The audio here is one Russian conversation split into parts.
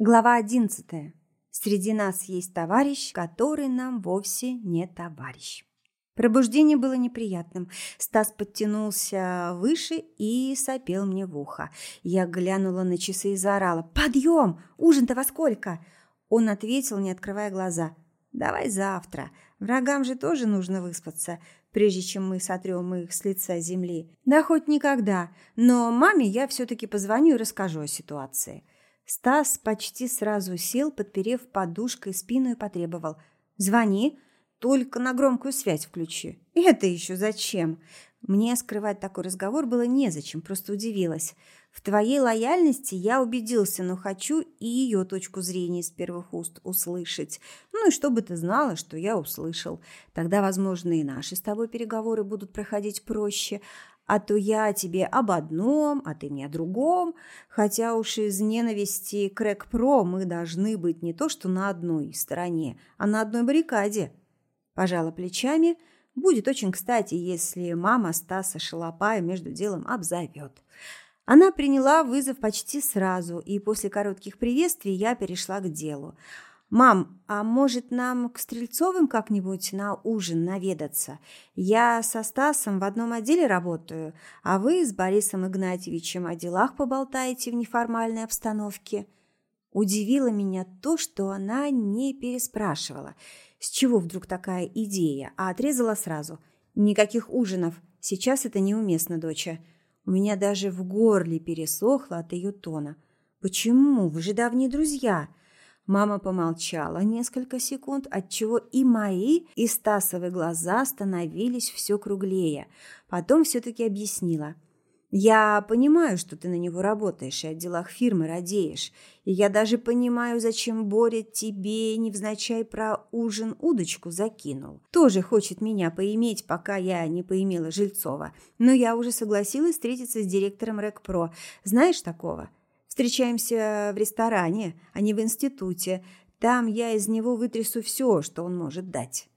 Глава одиннадцатая. Среди нас есть товарищ, который нам вовсе не товарищ. Пробуждение было неприятным. Стас подтянулся выше и сопел мне в ухо. Я глянула на часы и заорала. «Подъем! Ужин-то во сколько?» Он ответил, не открывая глаза. «Давай завтра. Врагам же тоже нужно выспаться, прежде чем мы сотрем их с лица земли. Да хоть никогда. Но маме я все-таки позвоню и расскажу о ситуации». Стас почти сразу сел, подперев подушкой спину и потребовал. «Звони, только на громкую связь включи». «Это еще зачем?» Мне скрывать такой разговор было незачем, просто удивилась. В твоей лояльности я убедился, но хочу и ее точку зрения из первых уст услышать. Ну и чтобы ты знала, что я услышал. Тогда, возможно, и наши с тобой переговоры будут проходить проще а то я тебе об одном, а ты мне о другом, хотя уж из ненависти к Рэк-Про мы должны быть не то что на одной стороне, а на одной баррикаде. Пожала плечами, будет очень кстати, если мама Стаса Шалопая между делом обзовет. Она приняла вызов почти сразу, и после коротких приветствий я перешла к делу – «Мам, а может нам к Стрельцовым как-нибудь на ужин наведаться? Я со Стасом в одном отделе работаю, а вы с Борисом Игнатьевичем о делах поболтаете в неформальной обстановке». Удивило меня то, что она не переспрашивала. С чего вдруг такая идея? А отрезала сразу. «Никаких ужинов. Сейчас это неуместно, доча». У меня даже в горле пересохло от ее тона. «Почему? Вы же давние друзья». Мама помолчала несколько секунд, отчего и мои, и Стасовы глаза становились все круглее. Потом все-таки объяснила. «Я понимаю, что ты на него работаешь и о делах фирмы радеешь. И я даже понимаю, зачем Боря тебе невзначай про ужин удочку закинул. Тоже хочет меня поиметь, пока я не поимела Жильцова. Но я уже согласилась встретиться с директором Рэкпро. Знаешь такого?» Встречаемся в ресторане, а не в институте. Там я из него вытрясу все, что он может дать».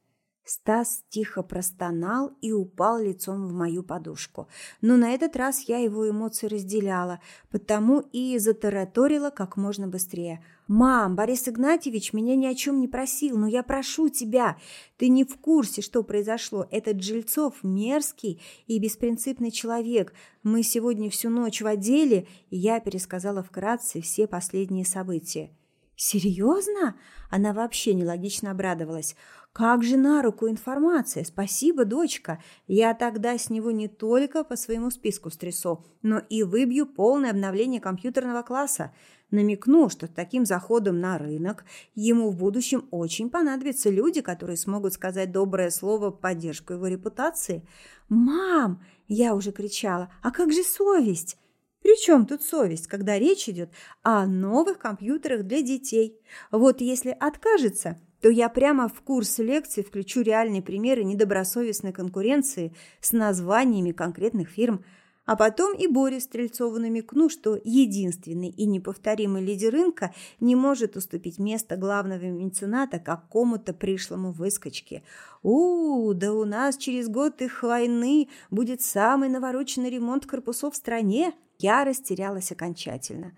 Стас тихо простонал и упал лицом в мою подушку. Но на этот раз я его эмоции разделяла, потому и затараторила как можно быстрее. «Мам, Борис Игнатьевич меня ни о чем не просил, но я прошу тебя. Ты не в курсе, что произошло. Этот Жильцов мерзкий и беспринципный человек. Мы сегодня всю ночь в отделе, и я пересказала вкратце все последние события». «Серьезно?» Она вообще нелогично обрадовалась. Как же на руку информация. Спасибо, дочка. Я тогда с него не только по своему списку стрясу, но и выбью полное обновление компьютерного класса. Намекну, что таким заходом на рынок ему в будущем очень понадобятся люди, которые смогут сказать доброе слово в поддержку его репутации. «Мам!» – я уже кричала. «А как же совесть?» При чем тут совесть, когда речь идет о новых компьютерах для детей? Вот если откажется, то я прямо в курс лекций включу реальные примеры недобросовестной конкуренции с названиями конкретных фирм, а потом и Боре Стрельцову намекну, что единственный и неповторимый лидер рынка не может уступить место главного мецената какому-то пришлому выскочке. -у да у нас через год их войны будет самый навороченный ремонт корпусов в стране. Я растерялась окончательно.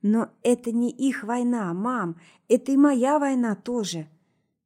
Но это не их война, мам, это и моя война тоже.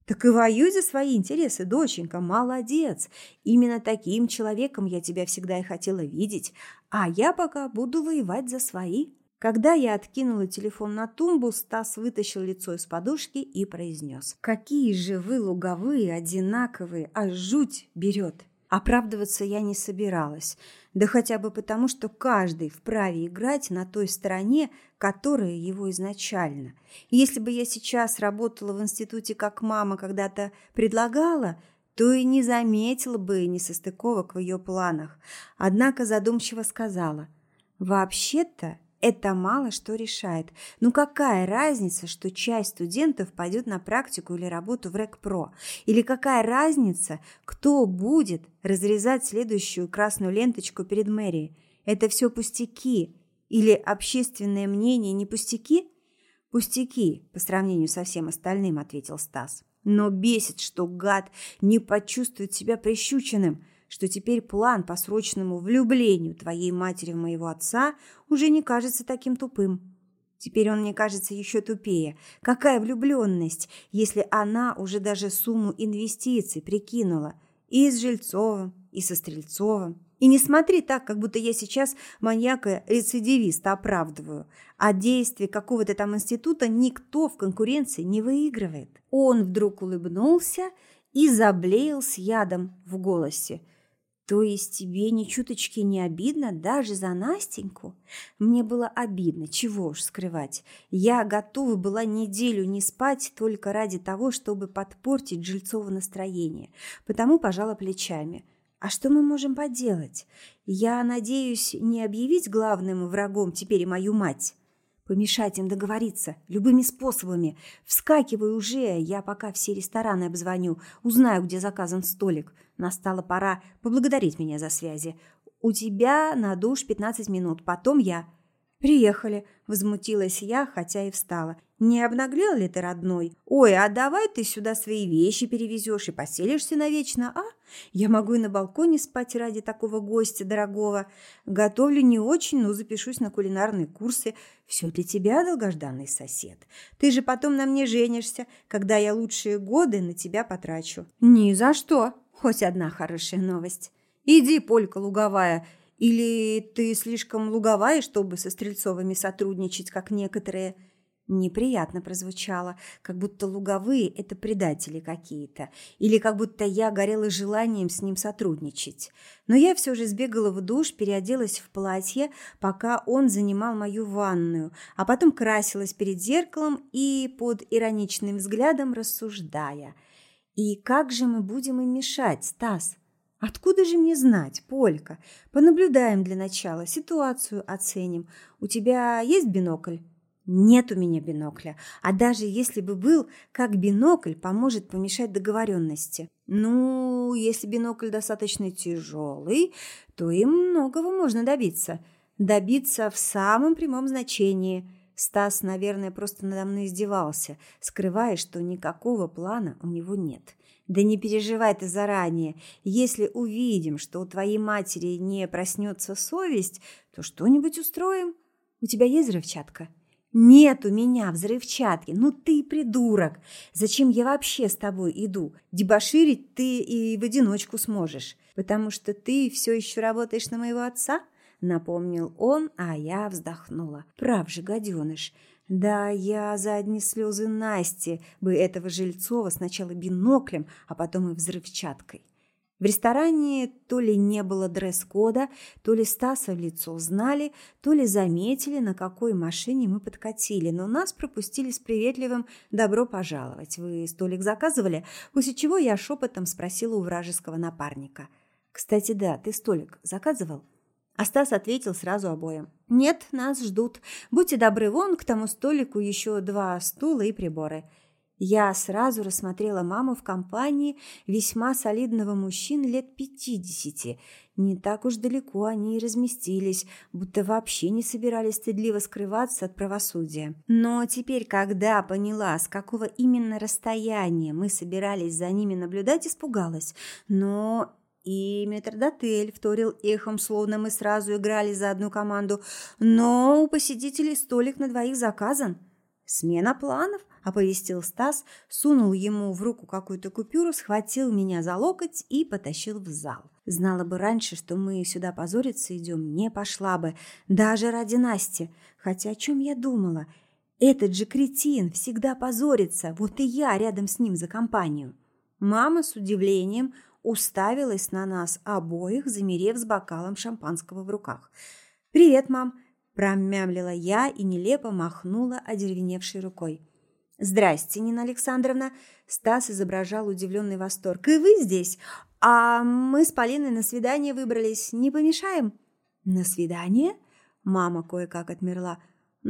Так и воюй за свои интересы, доченька, молодец. Именно таким человеком я тебя всегда и хотела видеть, а я пока буду воевать за свои. Когда я откинула телефон на тумбу, Стас вытащил лицо из подушки и произнес. «Какие же вы луговые, одинаковые, а жуть берет!» Оправдываться я не собиралась, да хотя бы потому, что каждый вправе играть на той стороне, которая его изначально. Если бы я сейчас работала в институте, как мама когда-то предлагала, то и не заметила бы несостыковок в ее планах. Однако задумчиво сказала, «Вообще-то это мало что решает. Ну какая разница, что часть студентов пойдет на практику или работу в РЭКПРО? Или какая разница, кто будет разрезать следующую красную ленточку перед мэрией? Это все пустяки. Или общественное мнение не пустяки? Пустяки, по сравнению со всем остальным, ответил Стас. Но бесит, что гад не почувствует себя прищученным – что теперь план по срочному влюблению твоей матери в моего отца уже не кажется таким тупым. Теперь он мне кажется еще тупее. Какая влюбленность, если она уже даже сумму инвестиций прикинула. И с Жильцовым, и со Стрельцовым. И не смотри так, как будто я сейчас маньяка-рецидивиста оправдываю. А действия какого-то там института никто в конкуренции не выигрывает. Он вдруг улыбнулся и заблеял с ядом в голосе. То есть тебе ни чуточки не обидно даже за Настеньку? Мне было обидно, чего уж скрывать. Я готова была неделю не спать только ради того, чтобы подпортить Жильцово настроение. Потому пожала плечами. А что мы можем поделать? Я надеюсь не объявить главным врагом теперь и мою мать. Помешать им договориться любыми способами. Вскакивай уже, я пока все рестораны обзвоню, узнаю, где заказан столик. Настала пора поблагодарить меня за связи. У тебя на душ 15 минут, потом я. Приехали, возмутилась я, хотя и встала. Не обнаглел ли ты, родной? Ой, а давай ты сюда свои вещи перевезешь и поселишься навечно, а? Я могу и на балконе спать ради такого гостя дорогого. Готовлю не очень, но запишусь на кулинарные курсы. Все для тебя, долгожданный сосед. Ты же потом на мне женишься, когда я лучшие годы на тебя потрачу. Ни за что. Хоть одна хорошая новость. Иди, Полька луговая, или ты слишком луговая, чтобы со Стрельцовыми сотрудничать, как некоторые – Неприятно прозвучало, как будто луговые – это предатели какие-то, или как будто я горела желанием с ним сотрудничать. Но я все же сбегала в душ, переоделась в платье, пока он занимал мою ванную, а потом красилась перед зеркалом и под ироничным взглядом рассуждая. «И как же мы будем им мешать, Стас?» Откуда же мне знать, Полька? Понаблюдаем для начала, ситуацию оценим. У тебя есть бинокль? Нет у меня бинокля, а даже если бы был, как бинокль поможет помешать договоренности. Ну, если бинокль достаточно тяжелый, то им многого можно добиться. Добиться в самом прямом значении. Стас, наверное, просто надо мной издевался, скрывая, что никакого плана у него нет. Да не переживай ты заранее. Если увидим, что у твоей матери не проснется совесть, то что-нибудь устроим. У тебя есть взрывчатка? «Нет у меня взрывчатки! Ну ты придурок! Зачем я вообще с тобой иду? Дебоширить ты и в одиночку сможешь, потому что ты все еще работаешь на моего отца?» Напомнил он, а я вздохнула. «Прав же, гаденыш!» Да, я за одни слезы Насти бы этого Жильцова сначала биноклем, а потом и взрывчаткой. В ресторане то ли не было дресс-кода, то ли Стаса в лицо знали, то ли заметили, на какой машине мы подкатили, но нас пропустили с приветливым «добро пожаловать». Вы столик заказывали? После чего я шепотом спросила у вражеского напарника. «Кстати, да, ты столик заказывал?» А Стас ответил сразу обоим. «Нет, нас ждут. Будьте добры, вон к тому столику еще два стула и приборы». Я сразу рассмотрела маму в компании весьма солидного мужчины лет пятидесяти. Не так уж далеко они и разместились, будто вообще не собирались стыдливо скрываться от правосудия. Но теперь, когда поняла, с какого именно расстояния мы собирались за ними наблюдать, испугалась. Но и метрдотель вторил эхом, словно мы сразу играли за одну команду. Но у посетителей столик на двоих заказан. Смена планов – оповестил Стас, сунул ему в руку какую-то купюру, схватил меня за локоть и потащил в зал. Знала бы раньше, что мы сюда позориться идем, не пошла бы, даже ради Насти. Хотя о чем я думала? Этот же кретин всегда позорится, вот и я рядом с ним за компанию. Мама с удивлением уставилась на нас обоих, замерев с бокалом шампанского в руках. «Привет, мам!» – промямлила я и нелепо махнула одеревеневшей рукой. «Здрасте, Нина Александровна!» Стас изображал удивленный восторг. «И вы здесь? А мы с Полиной на свидание выбрались. Не помешаем?» «На свидание?» Мама кое-как отмерла.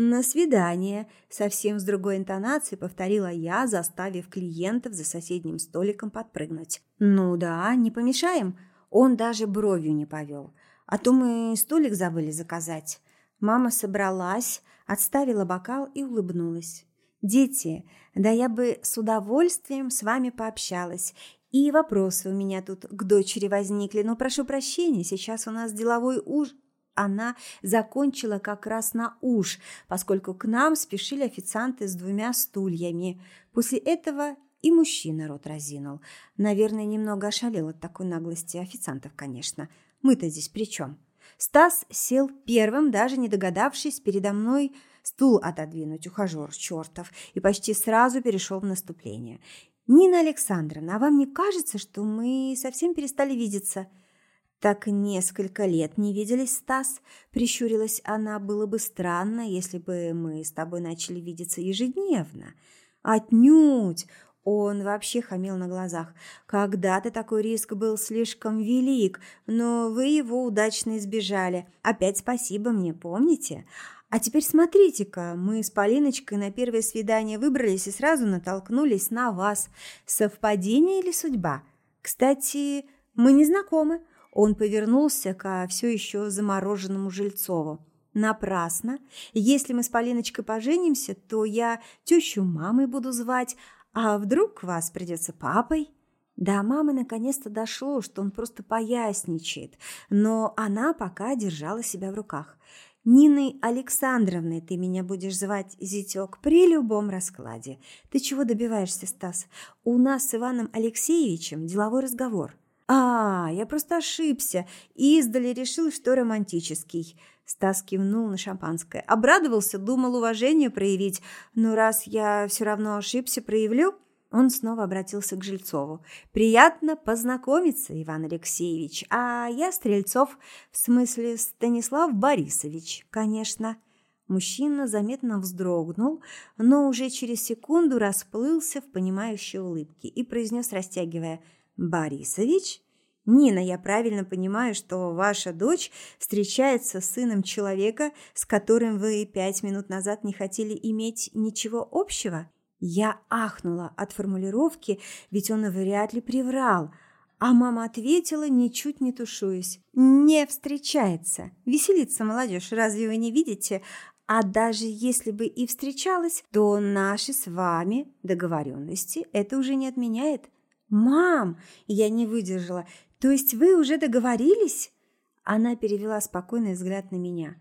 «На свидание!» Совсем с другой интонацией повторила я, заставив клиентов за соседним столиком подпрыгнуть. «Ну да, не помешаем?» Он даже бровью не повел. «А то мы столик забыли заказать». Мама собралась, отставила бокал и улыбнулась. Дети, да я бы с удовольствием с вами пообщалась. И вопросы у меня тут к дочери возникли, но прошу прощения, сейчас у нас деловой уж... она закончила как раз на уж, поскольку к нам спешили официанты с двумя стульями. После этого и мужчина рот разинул. Наверное, немного ошалел от такой наглости официантов, конечно. Мы-то здесь при чем? Стас сел первым, даже не догадавшись передо мной стул отодвинуть, ухажер чертов, и почти сразу перешел в наступление. «Нина Александровна, а вам не кажется, что мы совсем перестали видеться?» «Так несколько лет не виделись, Стас», – прищурилась она. «Было бы странно, если бы мы с тобой начали видеться ежедневно». «Отнюдь! Он вообще хамил на глазах. Когда-то такой риск был слишком велик, но вы его удачно избежали. Опять спасибо мне, помните? А теперь смотрите-ка, мы с Полиночкой на первое свидание выбрались и сразу натолкнулись на вас. Совпадение или судьба? Кстати, мы не знакомы. Он повернулся ко все еще замороженному Жильцову. Напрасно. Если мы с Полиночкой поженимся, то я тещу мамой буду звать, а вдруг вас придется папой? До мамы наконец-то дошло, что он просто поясничает, но она пока держала себя в руках. Ниной Александровной ты меня будешь звать, зятёк, при любом раскладе. Ты чего добиваешься, Стас? У нас с Иваном Алексеевичем деловой разговор. А, я просто ошибся. Издали решил, что романтический. Стас кивнул на шампанское. Обрадовался, думал уважение проявить. Но раз я все равно ошибся, проявлю. Он снова обратился к Жильцову. «Приятно познакомиться, Иван Алексеевич. А я Стрельцов, в смысле Станислав Борисович, конечно». Мужчина заметно вздрогнул, но уже через секунду расплылся в понимающей улыбке и произнес, растягивая «Борисович?» Нина, я правильно понимаю, что ваша дочь встречается с сыном человека, с которым вы пять минут назад не хотели иметь ничего общего? Я ахнула от формулировки, ведь он вряд ли приврал. А мама ответила, ничуть не тушуясь. «Не встречается. Веселится молодежь, разве вы не видите? А даже если бы и встречалась, то наши с вами договоренности это уже не отменяет». «Мам!» – я не выдержала. То есть вы уже договорились? Она перевела спокойный взгляд на меня.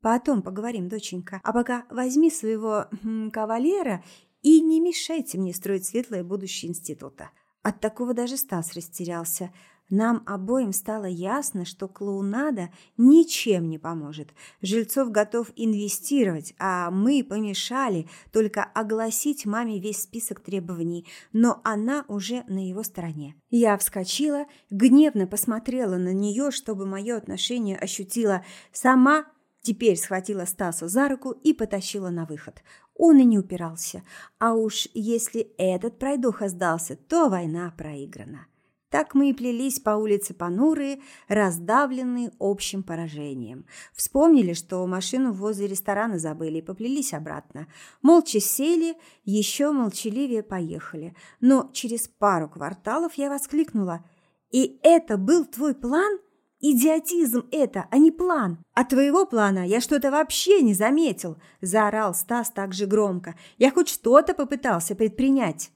Потом поговорим, доченька. А пока возьми своего хм, кавалера и не мешайте мне строить светлое будущее института. От такого даже Стас растерялся. Нам обоим стало ясно, что клоунада ничем не поможет. Жильцов готов инвестировать, а мы помешали только огласить маме весь список требований, но она уже на его стороне. Я вскочила, гневно посмотрела на нее, чтобы мое отношение ощутила сама, теперь схватила Стаса за руку и потащила на выход. Он и не упирался. А уж если этот пройдоха сдался, то война проиграна. Так мы и плелись по улице понурые, раздавленные общим поражением. Вспомнили, что машину возле ресторана забыли и поплелись обратно. Молча сели, еще молчаливее поехали. Но через пару кварталов я воскликнула. «И это был твой план?» Идиотизм это, а не план. А твоего плана я что-то вообще не заметил, заорал Стас так же громко. Я хоть что-то попытался предпринять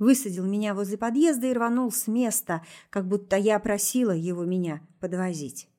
высадил меня возле подъезда и рванул с места, как будто я просила его меня подвозить.